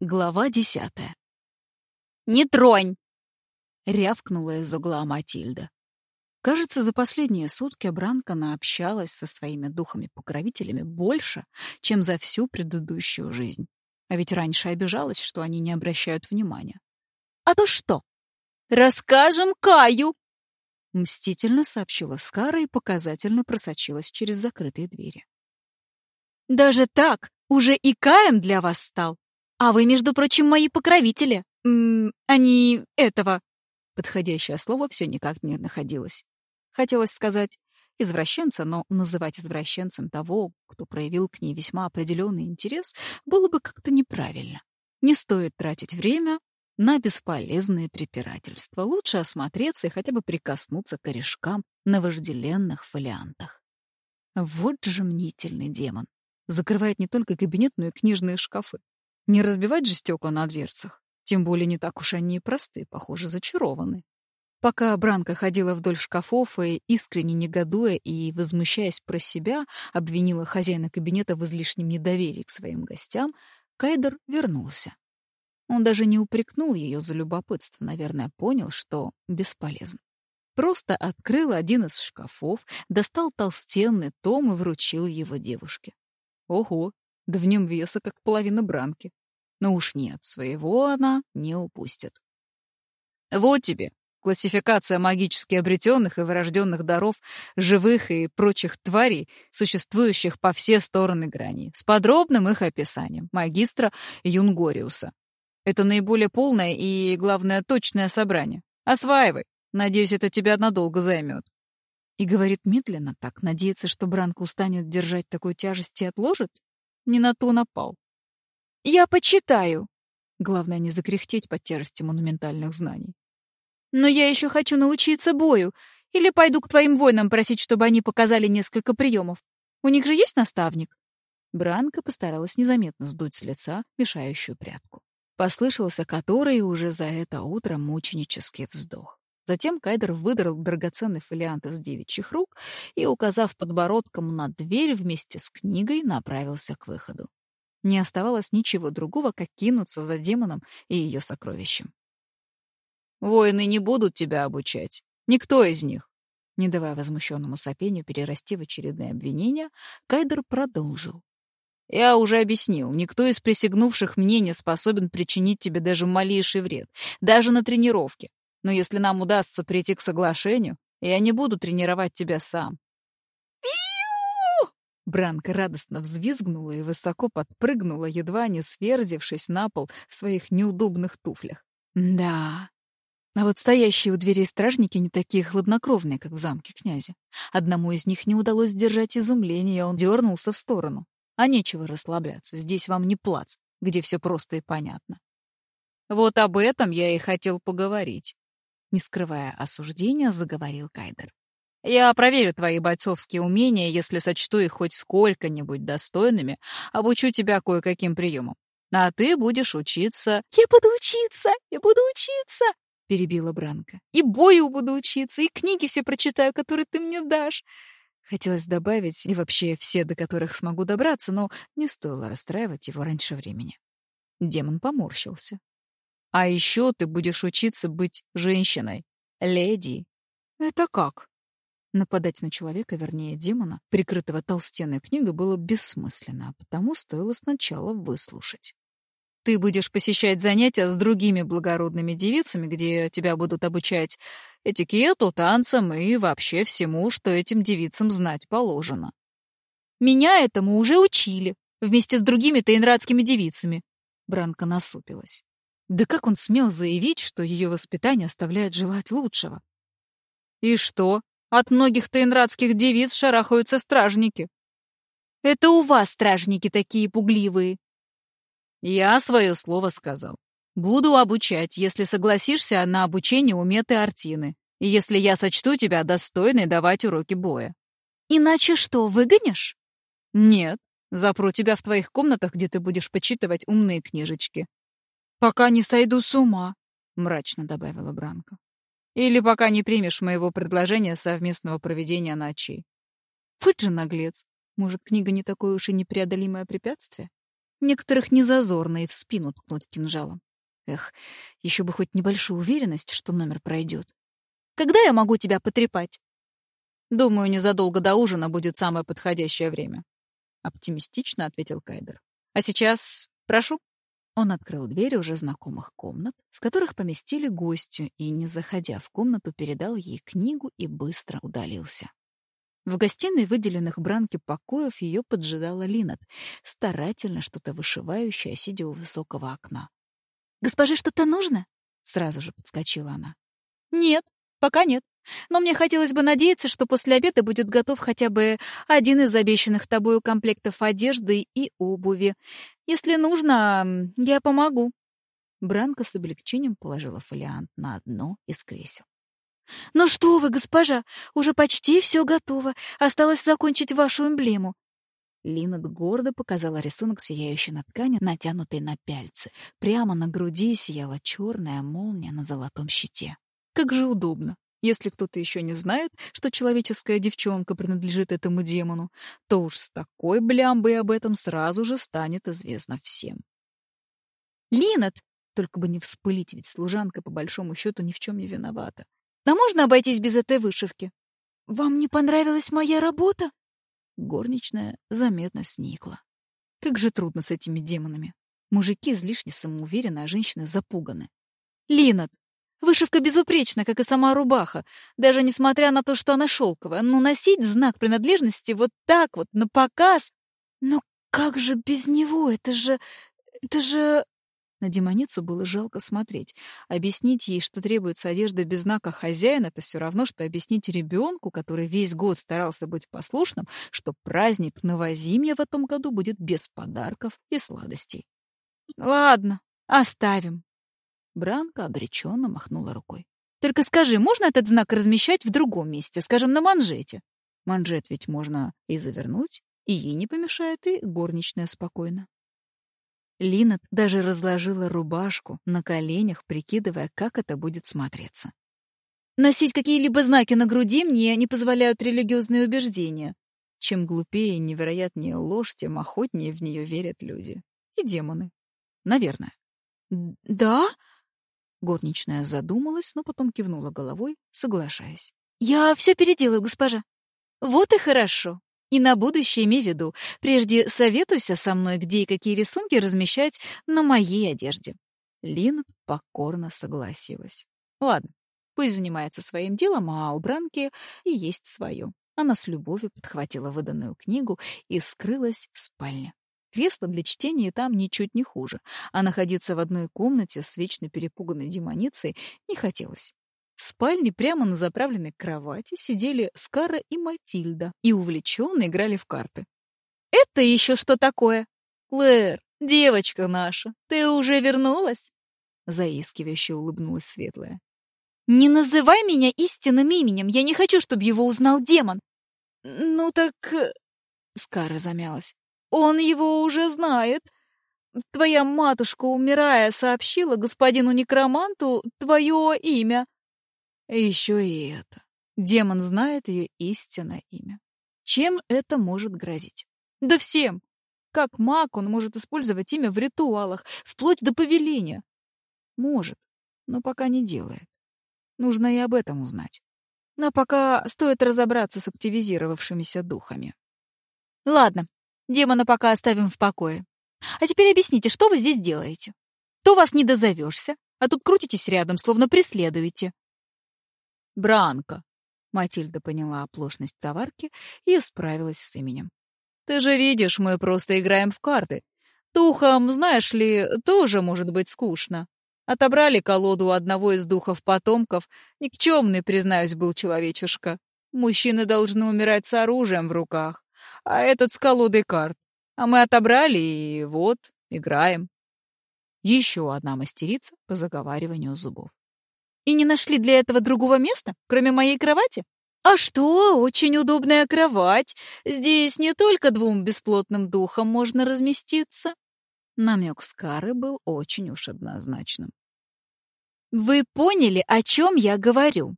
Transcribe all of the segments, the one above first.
Глава десятая. «Не тронь!» — рявкнула из угла Матильда. Кажется, за последние сутки Бранка наобщалась со своими духами-покровителями больше, чем за всю предыдущую жизнь. А ведь раньше обижалась, что они не обращают внимания. «А то что?» «Расскажем Каю!» Мстительно сообщила Скара и показательно просочилась через закрытые двери. «Даже так? Уже и Каем для вас стал? А вы, между прочим, мои покровители. М они этого...» Подходящее слово все никак не находилось. Хотелось сказать извращенца, но называть извращенцем того, кто проявил к ней весьма определенный интерес, было бы как-то неправильно. Не стоит тратить время на бесполезные препирательства. Лучше осмотреться и хотя бы прикоснуться к корешкам на вожделенных фолиантах. Вот же мнительный демон. Закрывает не только кабинет, но и книжные шкафы. Не разбивать же стекла на дверцах. Тем более не так уж они и просты, похоже, зачарованы. Пока Бранка ходила вдоль шкафов и, искренне негодуя и возмущаясь про себя, обвинила хозяина кабинета в излишнем недоверии к своим гостям, Кайдер вернулся. Он даже не упрекнул ее за любопытство, наверное, понял, что бесполезно. Просто открыл один из шкафов, достал толстенный том и вручил его девушке. Ого, да в нем веса как половина бранки. Но уж нет, своего она не упустит. Вот тебе классификация магически обретенных и врожденных даров живых и прочих тварей, существующих по все стороны грани, с подробным их описанием магистра Юнгориуса. Это наиболее полное и, главное, точное собрание. Осваивай. Надеюсь, это тебя надолго займет. И говорит медленно так, надеется, что Бранка устанет держать такую тяжесть и отложит? Не на то напал. «Я почитаю». Главное, не закряхтеть под тяжестью монументальных знаний. «Но я еще хочу научиться бою. Или пойду к твоим воинам просить, чтобы они показали несколько приемов. У них же есть наставник?» Бранка постаралась незаметно сдуть с лица мешающую прядку. Послышался который уже за это утро мученический вздох. Затем Кайдер выдрал драгоценный фолиант из девичьих рук и, указав подбородком на дверь вместе с книгой, направился к выходу. Не оставалось ничего другого, как кинуться за демоном и ее сокровищем. «Воины не будут тебя обучать. Никто из них». Не давая возмущенному сопению перерасти в очередные обвинения, Кайдер продолжил. «Я уже объяснил, никто из присягнувших мне не способен причинить тебе даже малейший вред, даже на тренировке. Но если нам удастся прийти к соглашению, я не буду тренировать тебя сам. Бранка радостно взвизгнула и высоко подпрыгнула, едва не сверзившись на пол в своих неудобных туфлях. Да. А вот стоящие у дверей стражники не такие хладнокровные, как в замке князя. Одному из них не удалось сдержать изумление, он дернулся в сторону. А нечего расслабляться, здесь вам не плац, где все просто и понятно. Вот об этом я и хотел поговорить. Не скрывая осуждения, заговорил Кайдер. «Я проверю твои бойцовские умения, если сочту их хоть сколько-нибудь достойными, обучу тебя кое-каким приемам. А ты будешь учиться...» «Я буду учиться! Я буду учиться!» — перебила Бранка. «И бою буду учиться, и книги все прочитаю, которые ты мне дашь!» Хотелось добавить и вообще все, до которых смогу добраться, но не стоило расстраивать его раньше времени. Демон поморщился. А еще ты будешь учиться быть женщиной, леди. Это как? Нападать на человека, вернее, демона, прикрытого толстенной книгой, было бессмысленно, а потому стоило сначала выслушать. Ты будешь посещать занятия с другими благородными девицами, где тебя будут обучать этикету, танцам и вообще всему, что этим девицам знать положено. Меня этому уже учили, вместе с другими тейнрадскими девицами. Бранка насупилась. Да как он смел заявить, что ее воспитание оставляет желать лучшего? И что? От многих тейнрадских девиц шарахаются стражники. Это у вас стражники такие пугливые. Я свое слово сказал. Буду обучать, если согласишься на обучение у Меты Артины, и если я сочту тебя достойной давать уроки боя. Иначе что, выгонишь? Нет, запру тебя в твоих комнатах, где ты будешь почитывать умные книжечки. «Пока не сойду с ума», — мрачно добавила Бранка. «Или пока не примешь моего предложения совместного проведения ночей». Вот же наглец. Может, книга не такое уж и непреодолимое препятствие? Некоторых незазорно и в спину ткнуть кинжалом. Эх, еще бы хоть небольшую уверенность, что номер пройдет. Когда я могу тебя потрепать? Думаю, незадолго до ужина будет самое подходящее время. Оптимистично ответил Кайдер. А сейчас прошу. Он открыл дверь уже знакомых комнат, в которых поместили гостю, и, не заходя в комнату, передал ей книгу и быстро удалился. В гостиной, выделенных бранке покоев, ее поджидала Линет, старательно что-то вышивающая, сидя у высокого окна. «Госпоже что-то нужно?» — сразу же подскочила она. «Нет, пока нет. Но мне хотелось бы надеяться, что после обеда будет готов хотя бы один из обещанных тобою комплектов одежды и обуви. Если нужно, я помогу». Бранка с облегчением положила фолиант на одно из кресел. «Ну что вы, госпожа, уже почти все готово. Осталось закончить вашу эмблему». Линет гордо показала рисунок, сияющий на ткани, натянутой на пяльцы. Прямо на груди сияла черная молния на золотом щите. Как же удобно. Если кто-то еще не знает, что человеческая девчонка принадлежит этому демону, то уж с такой блямбой об этом сразу же станет известно всем. «Линет!» Только бы не вспылить, ведь служанка, по большому счету, ни в чем не виновата. «Да можно обойтись без этой вышивки?» «Вам не понравилась моя работа?» Горничная заметно сникла. Как же трудно с этими демонами. Мужики излишне самоуверены, а женщины запуганы. «Линет, Вышивка безупречна, как и сама рубаха, даже несмотря на то, что она шелковая. Но носить знак принадлежности вот так вот, на показ... Но как же без него? Это же... это же... На демоницу было жалко смотреть. Объяснить ей, что требуется одежда без знака хозяина, это все равно, что объяснить ребенку, который весь год старался быть послушным, что праздник новозимья в этом году будет без подарков и сладостей. «Ладно, оставим», Бранка обреченно махнула рукой. «Только скажи, можно этот знак размещать в другом месте, скажем, на манжете?» Манжет ведь можно и завернуть, и ей не помешает, и горничная спокойно. Линет даже разложила рубашку на коленях, прикидывая, как это будет смотреться. «Носить какие-либо знаки на груди мне не позволяют религиозные убеждения. Чем глупее и невероятнее ложь, тем охотнее в нее верят люди. И демоны. Наверное». «Да?» Горничная задумалась, но потом кивнула головой, соглашаясь. «Я все переделаю, госпожа». «Вот и хорошо. И на будущее имей в виду. Прежде советуйся со мной, где и какие рисунки размещать на моей одежде». Лин покорно согласилась. «Ладно, пусть занимается своим делом, а у Бранки и есть свое». Она с любовью подхватила выданную книгу и скрылась в спальне. Кресло для чтения там ничуть не хуже, а находиться в одной комнате с вечно перепуганной демоницей не хотелось. В спальне прямо на заправленной кровати сидели Скара и Матильда и увлеченно играли в карты. «Это еще что такое?» «Клэр, девочка наша, ты уже вернулась?» Заискивающе улыбнулась Светлая. «Не называй меня истинным именем, я не хочу, чтобы его узнал демон». «Ну так...» э, Скара замялась. Он его уже знает. Твоя матушка, умирая, сообщила господину некроманту твое имя. еще и это. Демон знает ее истинное имя. Чем это может грозить? Да всем. Как маг он может использовать имя в ритуалах, вплоть до повеления? Может, но пока не делает. Нужно и об этом узнать. Но пока стоит разобраться с активизировавшимися духами. Ладно, Демона пока оставим в покое. А теперь объясните, что вы здесь делаете? То вас не дозовешься, а тут крутитесь рядом, словно преследуете. Бранка. Матильда поняла оплошность товарки и справилась с именем. Ты же видишь, мы просто играем в карты. Духом, знаешь ли, тоже может быть скучно. Отобрали колоду у одного из духов-потомков. Никчемный, признаюсь, был человечишка. Мужчины должны умирать с оружием в руках а этот с колодой карт. А мы отобрали, и вот, играем. Еще одна мастерица по заговариванию зубов. И не нашли для этого другого места, кроме моей кровати? А что, очень удобная кровать. Здесь не только двум бесплотным духам можно разместиться. Намек Скары был очень уж однозначным. Вы поняли, о чем я говорю?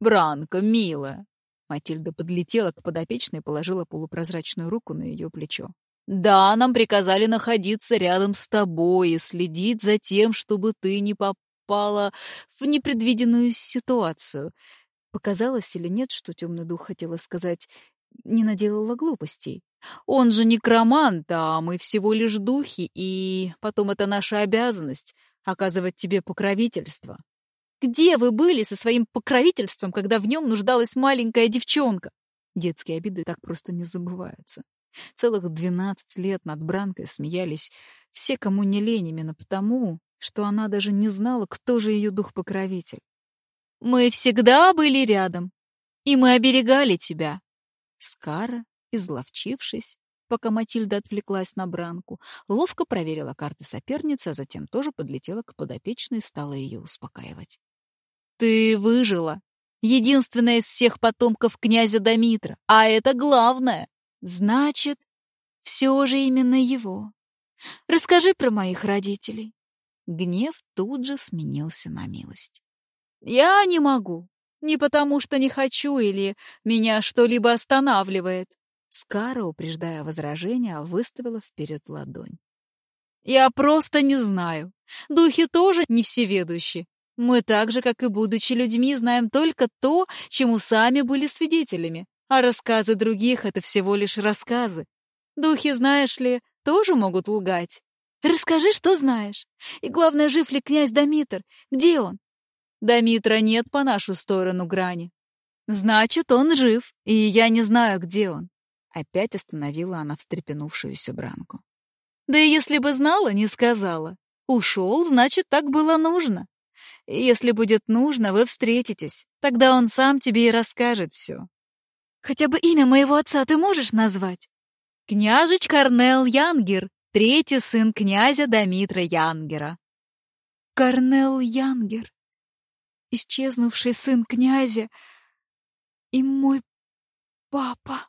Бранка, милая, Матильда подлетела к подопечной и положила полупрозрачную руку на ее плечо. Да, нам приказали находиться рядом с тобой и следить за тем, чтобы ты не попала в непредвиденную ситуацию. Показалось или нет, что темный дух хотела сказать, не наделала глупостей. Он же некромант, а мы всего лишь духи, и потом это наша обязанность — оказывать тебе покровительство. Где вы были со своим покровительством, когда в нем нуждалась маленькая девчонка? Детские обиды так просто не забываются. Целых двенадцать лет над Бранкой смеялись все, кому не лень, именно потому, что она даже не знала, кто же ее дух-покровитель. «Мы всегда были рядом, и мы оберегали тебя». Скара, изловчившись, пока Матильда отвлеклась на Бранку, ловко проверила карты соперницы, а затем тоже подлетела к подопечной и стала ее успокаивать. «Ты выжила. Единственная из всех потомков князя Дамитра. А это главное. Значит, все же именно его. Расскажи про моих родителей». Гнев тут же сменился на милость. «Я не могу. Не потому, что не хочу или меня что-либо останавливает». Скара, упреждая возражение, выставила вперед ладонь. «Я просто не знаю. Духи тоже не всеведущи. Мы так же, как и будучи людьми, знаем только то, чему сами были свидетелями, а рассказы других — это всего лишь рассказы. Духи, знаешь ли, тоже могут лгать. Расскажи, что знаешь. И главное, жив ли князь Дамитр? Где он? Дамитра нет по нашу сторону грани. Значит, он жив, и я не знаю, где он. Опять остановила она встрепенувшуюся Бранку. Да и если бы знала, не сказала. Ушел, значит, так было нужно. Если будет нужно, вы встретитесь. Тогда он сам тебе и расскажет все. Хотя бы имя моего отца ты можешь назвать? Княжич Корнел Янгер, третий сын князя Дамитра Янгера. Корнел Янгер, исчезнувший сын князя и мой папа.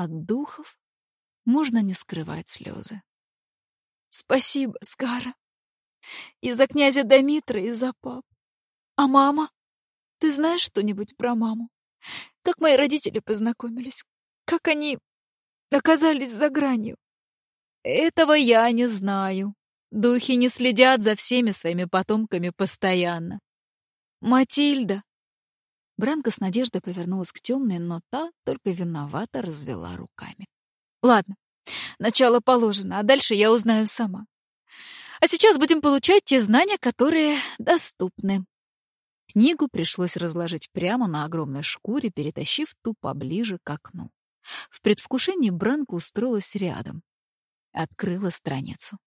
От духов можно не скрывать слезы. Спасибо, Скара. И за князя Дамитра, и за пап. А мама? Ты знаешь что-нибудь про маму? Как мои родители познакомились? Как они оказались за гранью? Этого я не знаю. Духи не следят за всеми своими потомками постоянно. Матильда. Бранка с надеждой повернулась к темной, но та только виновато развела руками. Ладно, начало положено, а дальше я узнаю сама. А сейчас будем получать те знания, которые доступны. Книгу пришлось разложить прямо на огромной шкуре, перетащив ту поближе к окну. В предвкушении Бранка устроилась рядом. Открыла страницу.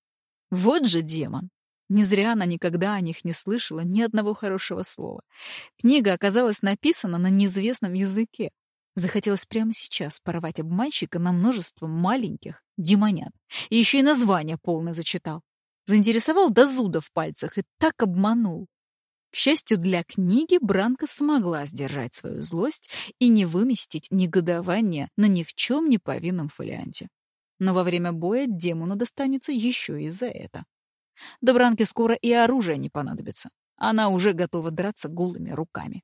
Вот же демон! Не зря она никогда о них не слышала ни одного хорошего слова. Книга оказалась написана на неизвестном языке. Захотелось прямо сейчас порвать обманщика на множество маленьких демонят. И еще и название полное зачитал. Заинтересовал до зуда в пальцах и так обманул. К счастью для книги, Бранка смогла сдержать свою злость и не выместить негодование на ни в чем не повинном фолианте. Но во время боя демону достанется еще и за это. До Бранки скоро и оружие не понадобится. Она уже готова драться голыми руками.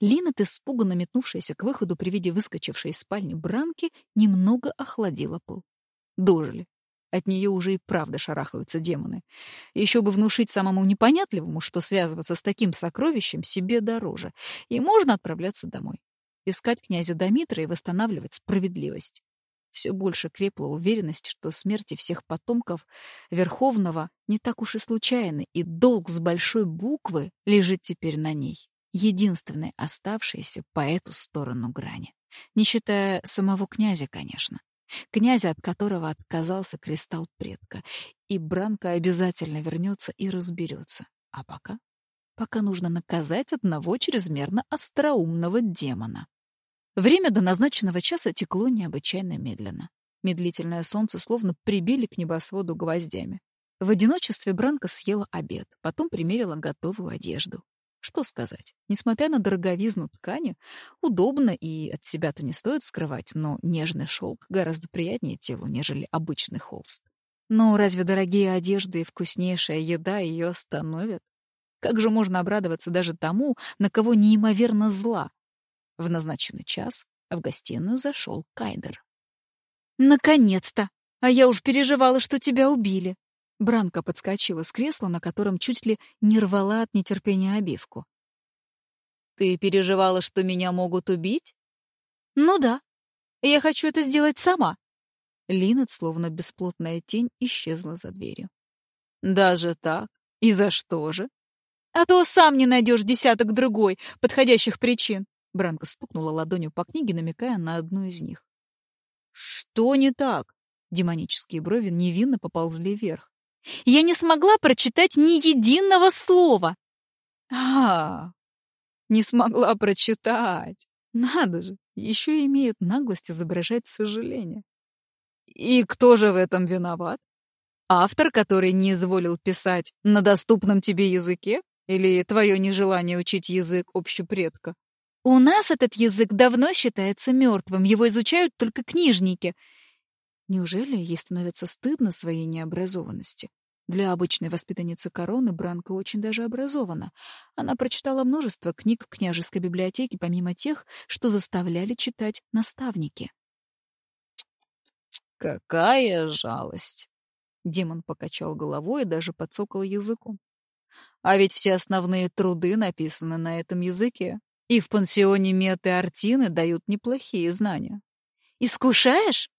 Линет, испуганно метнувшаяся к выходу при виде выскочившей из спальни Бранки, немного охладила пыл. Дожили. От нее уже и правда шарахаются демоны. Еще бы внушить самому непонятливому, что связываться с таким сокровищем себе дороже, и можно отправляться домой. Искать князя Домитра и восстанавливать справедливость. Все больше крепла уверенность, что смерти всех потомков Верховного не так уж и случайны, и долг с большой буквы лежит теперь на ней, единственной оставшейся по эту сторону грани. Не считая самого князя, конечно князя, от которого отказался кристалл предка, и Бранка обязательно вернется и разберется. А пока? Пока нужно наказать одного чрезмерно остроумного демона. Время до назначенного часа текло необычайно медленно. Медлительное солнце словно прибили к небосводу гвоздями. В одиночестве Бранка съела обед, потом примерила готовую одежду. Что сказать? Несмотря на дороговизну ткани, удобно и от себя-то не стоит скрывать, но нежный шелк гораздо приятнее телу, нежели обычный холст. Но разве дорогие одежды и вкуснейшая еда ее остановят? Как же можно обрадоваться даже тому, на кого неимоверно зла? В назначенный час в гостиную зашел Кайдер. Наконец-то! А я уж переживала, что тебя убили. Бранка подскочила с кресла, на котором чуть ли не рвала от нетерпения обивку. Ты переживала, что меня могут убить? Ну да. Я хочу это сделать сама. Линет, словно бесплотная тень, исчезла за дверью. Даже так? И за что же? А то сам не найдешь десяток другой подходящих причин. Бранка стукнула ладонью по книге, намекая на одну из них. Что не так? Демонические брови невинно поползли вверх. Я не смогла прочитать ни единого слова. А, не смогла прочитать. Надо же, еще имеет наглость изображать сожаление. И кто же в этом виноват? Автор, который не изволил писать на доступном тебе языке? Или твое нежелание учить язык общепредка? У нас этот язык давно считается мертвым, его изучают только книжники. Неужели ей становится стыдно своей необразованности? Для обычной воспитанницы короны Бранка очень даже образована. Она прочитала множество книг в княжеской библиотеке, помимо тех, что заставляли читать наставники. «Какая жалость!» Демон покачал головой и даже подсокал языком. «А ведь все основные труды написаны на этом языке, и в пансионе Меты Артины дают неплохие знания. Искушаешь?»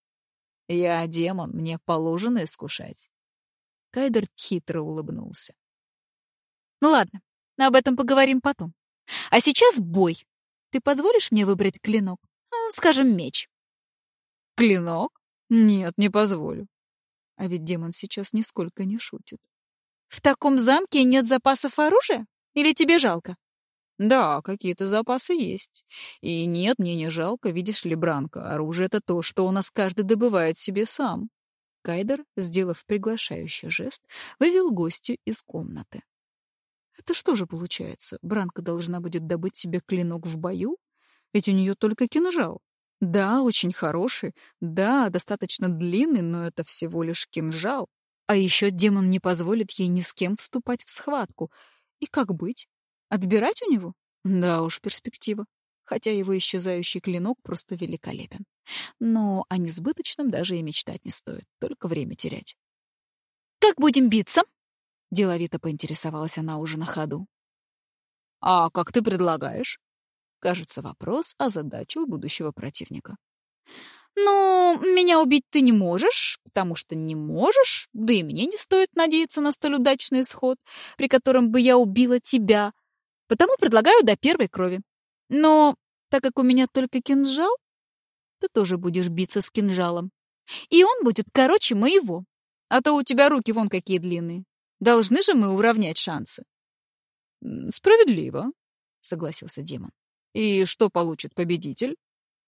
«Я демон, мне положено искушать». Кайдер хитро улыбнулся. «Ну ладно, об этом поговорим потом. А сейчас бой. Ты позволишь мне выбрать клинок? Ну, скажем, меч». «Клинок? Нет, не позволю». А ведь демон сейчас нисколько не шутит. «В таком замке нет запасов оружия? Или тебе жалко?» Да, какие-то запасы есть. И нет, мне не жалко, видишь ли, Бранко, оружие — это то, что у нас каждый добывает себе сам. Кайдер, сделав приглашающий жест, вывел гостю из комнаты. Это что же получается? Бранка должна будет добыть себе клинок в бою? Ведь у нее только кинжал. Да, очень хороший, да, достаточно длинный, но это всего лишь кинжал. А еще демон не позволит ей ни с кем вступать в схватку. И как быть? Отбирать у него? Да уж, перспектива. Хотя его исчезающий клинок просто великолепен. Но о несбыточном даже и мечтать не стоит, только время терять. «Как будем биться?» — деловито поинтересовалась она уже на ходу. «А как ты предлагаешь?» Кажется, вопрос озадачил будущего противника. «Ну, меня убить ты не можешь, потому что не можешь, да и мне не стоит надеяться на столь удачный исход, при котором бы я убила тебя, Потому предлагаю до первой крови. Но так как у меня только кинжал, ты тоже будешь биться с кинжалом. И он будет короче моего. А то у тебя руки вон какие длинные. Должны же мы уравнять шансы. Справедливо, согласился демон. И что получит победитель?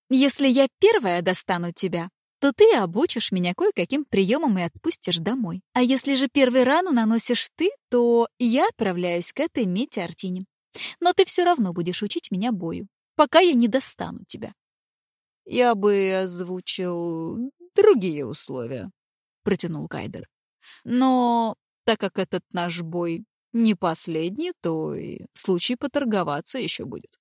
Если я первая достану тебя, то ты обучишь меня кое-каким приемам и отпустишь домой. А если же первый рану наносишь ты, то я отправляюсь к этой Мете Артине. Но ты все равно будешь учить меня бою, пока я не достану тебя. Я бы озвучил другие условия, протянул Кайдер. Но так как этот наш бой не последний, то и случай поторговаться еще будет.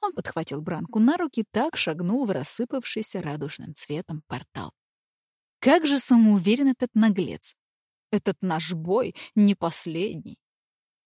Он подхватил Бранку на руки, так шагнул в рассыпавшийся радужным цветом портал. Как же самоуверен этот наглец! Этот наш бой не последний.